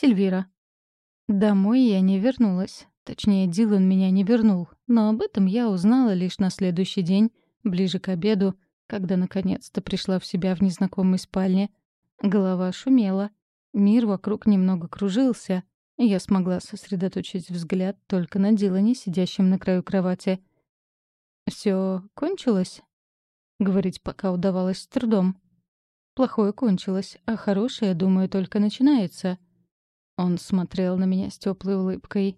Сильвира. Домой я не вернулась. Точнее, Дилан меня не вернул. Но об этом я узнала лишь на следующий день, ближе к обеду, когда наконец-то пришла в себя в незнакомой спальне. Голова шумела. Мир вокруг немного кружился. Я смогла сосредоточить взгляд только на Дилане, сидящем на краю кровати. Все кончилось?» Говорить пока удавалось с трудом. Плохое кончилось, а хорошее, думаю, только начинается. Он смотрел на меня с теплой улыбкой.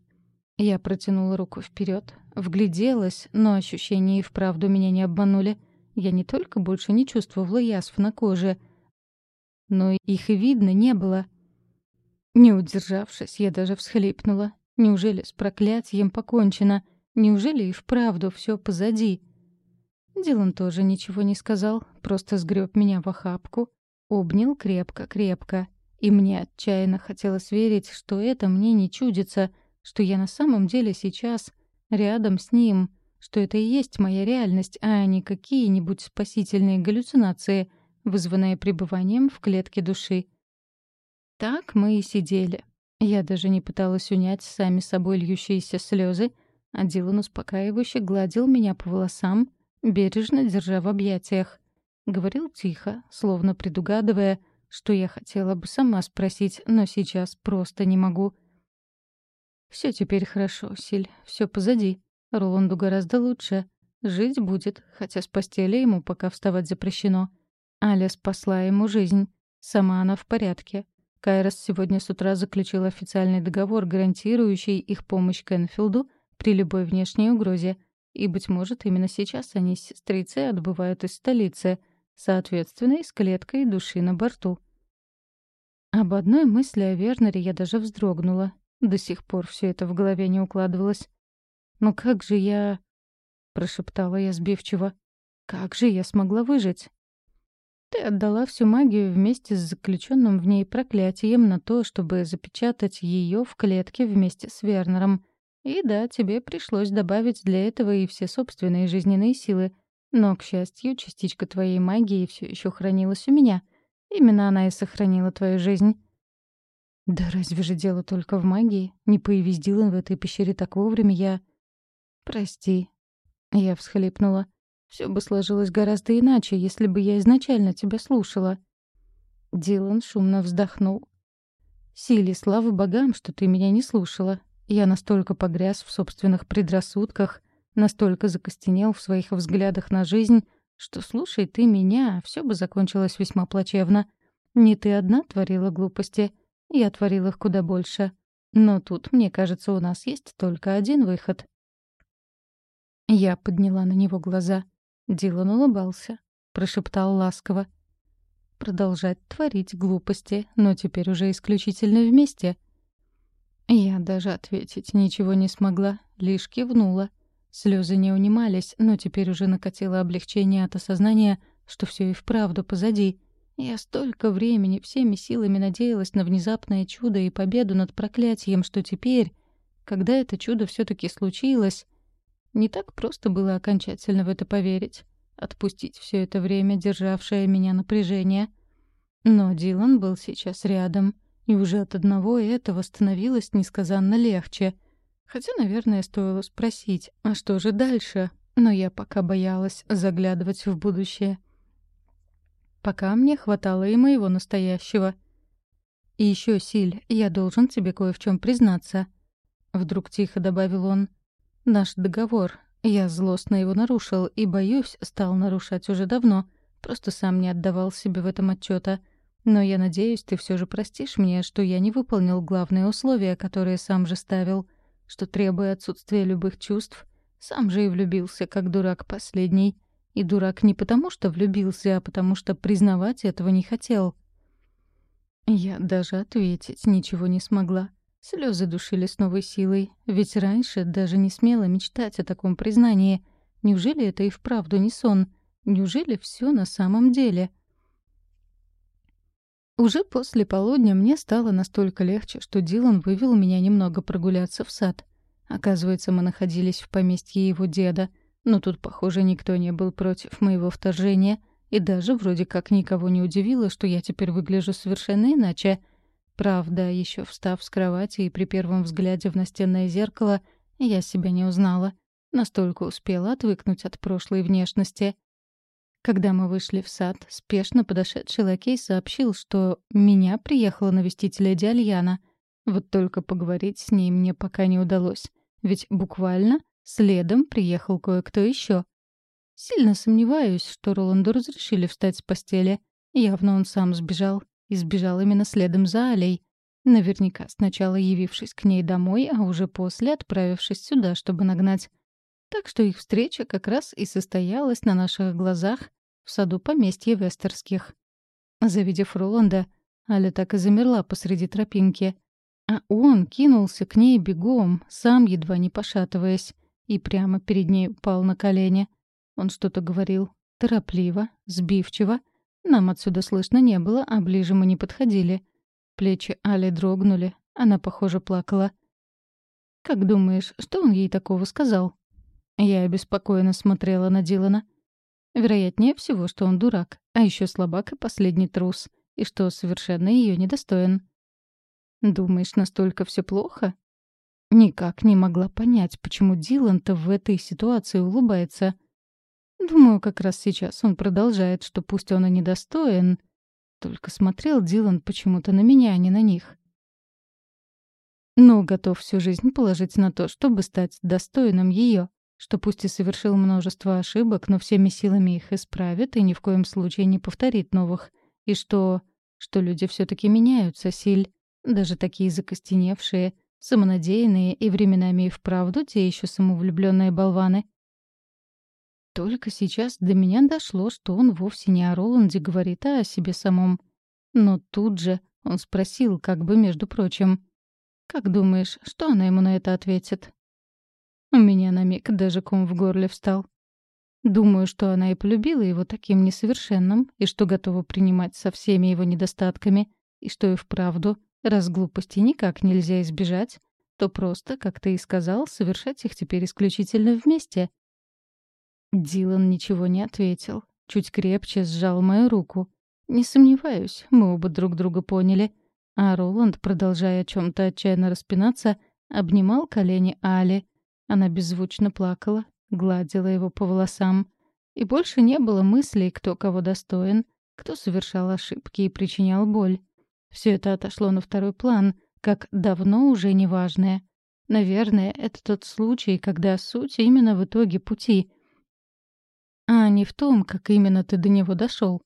Я протянула руку вперед, вгляделась, но ощущения и вправду меня не обманули. Я не только больше не чувствовала язв на коже, но их и видно не было. Не удержавшись, я даже всхлипнула. Неужели с проклятием покончено? Неужели и вправду все позади? Дилан тоже ничего не сказал, просто сгреб меня в охапку, обнял крепко-крепко. И мне отчаянно хотелось верить, что это мне не чудится, что я на самом деле сейчас рядом с ним, что это и есть моя реальность, а не какие-нибудь спасительные галлюцинации, вызванные пребыванием в клетке души. Так мы и сидели. Я даже не пыталась унять сами собой льющиеся слезы, а Дилан успокаивающе гладил меня по волосам, бережно держа в объятиях. Говорил тихо, словно предугадывая, что я хотела бы сама спросить, но сейчас просто не могу. Все теперь хорошо, Силь, все позади. Роланду гораздо лучше. Жить будет, хотя с постели ему пока вставать запрещено. Аля спасла ему жизнь. Сама она в порядке. Кайрос сегодня с утра заключил официальный договор, гарантирующий их помощь Кенфилду при любой внешней угрозе — и, быть может, именно сейчас они с сестрицей отбывают из столицы, соответственно, и с клеткой души на борту. Об одной мысли о Вернере я даже вздрогнула. До сих пор все это в голове не укладывалось. «Но как же я...» — прошептала я сбивчиво. «Как же я смогла выжить?» «Ты отдала всю магию вместе с заключенным в ней проклятием на то, чтобы запечатать ее в клетке вместе с Вернером. И да, тебе пришлось добавить для этого и все собственные жизненные силы. Но, к счастью, частичка твоей магии все еще хранилась у меня. Именно она и сохранила твою жизнь. Да разве же дело только в магии? Не появись Дилан в этой пещере так вовремя, я... Прости. Я всхлипнула. Все бы сложилось гораздо иначе, если бы я изначально тебя слушала. Дилан шумно вздохнул. Сили, слава богам, что ты меня не слушала. Я настолько погряз в собственных предрассудках, настолько закостенел в своих взглядах на жизнь, что, слушай ты меня, все бы закончилось весьма плачевно. Не ты одна творила глупости, я творил их куда больше. Но тут, мне кажется, у нас есть только один выход. Я подняла на него глаза. Дилан улыбался, прошептал ласково. Продолжать творить глупости, но теперь уже исключительно вместе — я даже ответить ничего не смогла, лишь кивнула. Слезы не унимались, но теперь уже накатило облегчение от осознания, что все и вправду позади. Я столько времени всеми силами надеялась на внезапное чудо и победу над проклятием, что теперь, когда это чудо все таки случилось, не так просто было окончательно в это поверить, отпустить все это время, державшее меня напряжение. Но Дилан был сейчас рядом, и уже от одного этого становилось несказанно легче. Хотя, наверное, стоило спросить, а что же дальше? Но я пока боялась заглядывать в будущее. Пока мне хватало и моего настоящего. «И еще, Силь, я должен тебе кое в чем признаться», — вдруг тихо добавил он. «Наш договор. Я злостно его нарушил и, боюсь, стал нарушать уже давно, просто сам не отдавал себе в этом отчета. Но я надеюсь, ты все же простишь мне, что я не выполнил главные условия, которые сам же ставил, что, требуя отсутствия любых чувств, сам же и влюбился, как дурак последний. И дурак не потому, что влюбился, а потому что признавать этого не хотел. Я даже ответить ничего не смогла. Слезы душили с новой силой, ведь раньше даже не смела мечтать о таком признании. Неужели это и вправду не сон? Неужели все на самом деле — уже после полудня мне стало настолько легче, что Дилан вывел меня немного прогуляться в сад. Оказывается, мы находились в поместье его деда, но тут, похоже, никто не был против моего вторжения, и даже вроде как никого не удивило, что я теперь выгляжу совершенно иначе. Правда, еще встав с кровати и при первом взгляде в настенное зеркало, я себя не узнала. Настолько успела отвыкнуть от прошлой внешности. Когда мы вышли в сад, спешно подошедший лакей сообщил, что меня приехала навестить леди Альяна. Вот только поговорить с ней мне пока не удалось. Ведь буквально следом приехал кое-кто еще. Сильно сомневаюсь, что Роланду разрешили встать с постели. Явно он сам сбежал. И сбежал именно следом за Алей. Наверняка сначала явившись к ней домой, а уже после отправившись сюда, чтобы нагнать. Так что их встреча как раз и состоялась на наших глазах в саду поместья Вестерских. Завидев Роланда, Аля так и замерла посреди тропинки. А он кинулся к ней бегом, сам едва не пошатываясь, и прямо перед ней упал на колени. Он что-то говорил, торопливо, сбивчиво. Нам отсюда слышно не было, а ближе мы не подходили. Плечи Али дрогнули, она, похоже, плакала. «Как думаешь, что он ей такого сказал?» Я обеспокоенно смотрела на Дилана. Вероятнее всего, что он дурак, а еще слабак и последний трус, и что совершенно ее недостоин. Думаешь, настолько все плохо? Никак не могла понять, почему Дилан-то в этой ситуации улыбается. Думаю, как раз сейчас он продолжает, что пусть он и недостоин. Только смотрел Дилан почему-то на меня, а не на них. Но готов всю жизнь положить на то, чтобы стать достойным ее что пусть и совершил множество ошибок, но всеми силами их исправит и ни в коем случае не повторит новых, и что... что люди все таки меняются, Силь, даже такие закостеневшие, самонадеянные и временами и вправду те еще самовлюбленные болваны. Только сейчас до меня дошло, что он вовсе не о Роланде говорит, а о себе самом. Но тут же он спросил, как бы между прочим. «Как думаешь, что она ему на это ответит?» У меня на миг даже ком в горле встал. Думаю, что она и полюбила его таким несовершенным, и что готова принимать со всеми его недостатками, и что и вправду, раз глупости никак нельзя избежать, то просто, как ты и сказал, совершать их теперь исключительно вместе. Дилан ничего не ответил, чуть крепче сжал мою руку. Не сомневаюсь, мы оба друг друга поняли. А Роланд, продолжая о чем то отчаянно распинаться, обнимал колени Али — она беззвучно плакала, гладила его по волосам. И больше не было мыслей, кто кого достоин, кто совершал ошибки и причинял боль. Все это отошло на второй план, как давно уже неважное. Наверное, это тот случай, когда суть именно в итоге пути, а не в том, как именно ты до него дошел.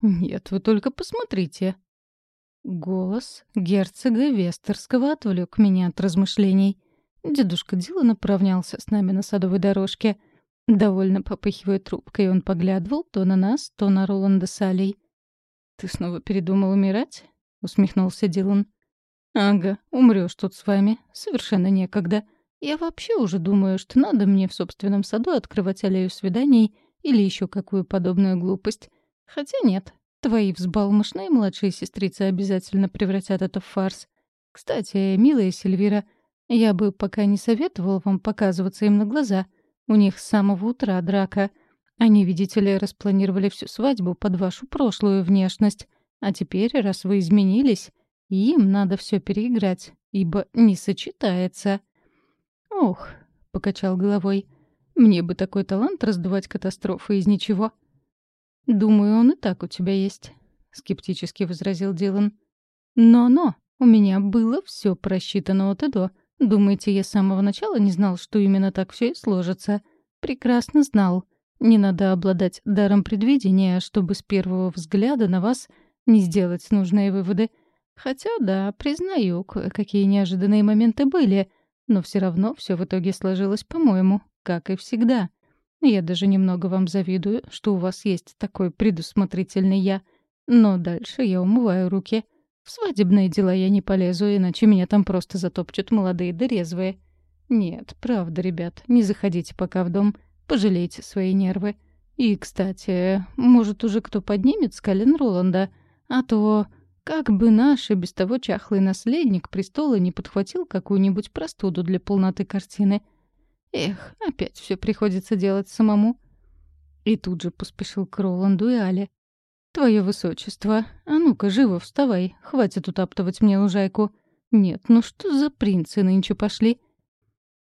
«Нет, вы только посмотрите». Голос герцога Вестерского отвлек меня от размышлений. Дедушка Дилан оправнялся с нами на садовой дорожке. Довольно попыхивая трубкой, он поглядывал то на нас, то на Роланда с Алей. «Ты снова передумал умирать?» — усмехнулся Дилан. «Ага, умрёшь тут с вами. Совершенно некогда. Я вообще уже думаю, что надо мне в собственном саду открывать аллею свиданий или ещё какую подобную глупость. Хотя нет, твои взбалмошные младшие сестрицы обязательно превратят это в фарс. Кстати, милая Сильвира — я бы пока не советовал вам показываться им на глаза. У них с самого утра драка. Они, видите ли, распланировали всю свадьбу под вашу прошлую внешность. А теперь, раз вы изменились, им надо все переиграть, ибо не сочетается. Ох, покачал головой. Мне бы такой талант раздувать катастрофы из ничего. Думаю, он и так у тебя есть, скептически возразил Дилан. Но-но, у меня было все просчитано от и до. Думаете, я с самого начала не знал, что именно так все и сложится? Прекрасно знал. Не надо обладать даром предвидения, чтобы с первого взгляда на вас не сделать нужные выводы. Хотя, да, признаю, какие неожиданные моменты были, но все равно все в итоге сложилось по-моему, как и всегда. Я даже немного вам завидую, что у вас есть такой предусмотрительный я. Но дальше я умываю руки — в свадебные дела я не полезу, иначе меня там просто затопчут молодые да резвые. Нет, правда, ребят, не заходите пока в дом. Пожалейте свои нервы. И, кстати, может, уже кто поднимет с колен Роланда? А то как бы наш и без того чахлый наследник престола не подхватил какую-нибудь простуду для полноты картины. Эх, опять все приходится делать самому. И тут же поспешил к Роланду и Але. «Твое высочество, а ну-ка, живо вставай, хватит утаптывать мне лужайку. Нет, ну что за принцы нынче пошли?»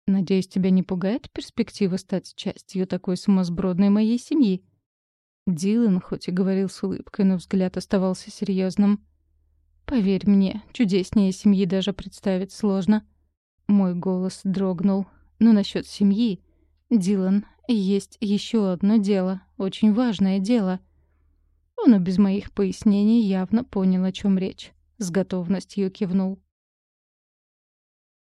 «Надеюсь, тебя не пугает перспектива стать частью такой сумасбродной моей семьи?» Дилан хоть и говорил с улыбкой, но взгляд оставался серьезным. «Поверь мне, чудеснее семьи даже представить сложно». Мой голос дрогнул. «Но насчет семьи, Дилан, есть еще одно дело, очень важное дело». Он и без моих пояснений явно понял, о чем речь. С готовностью кивнул.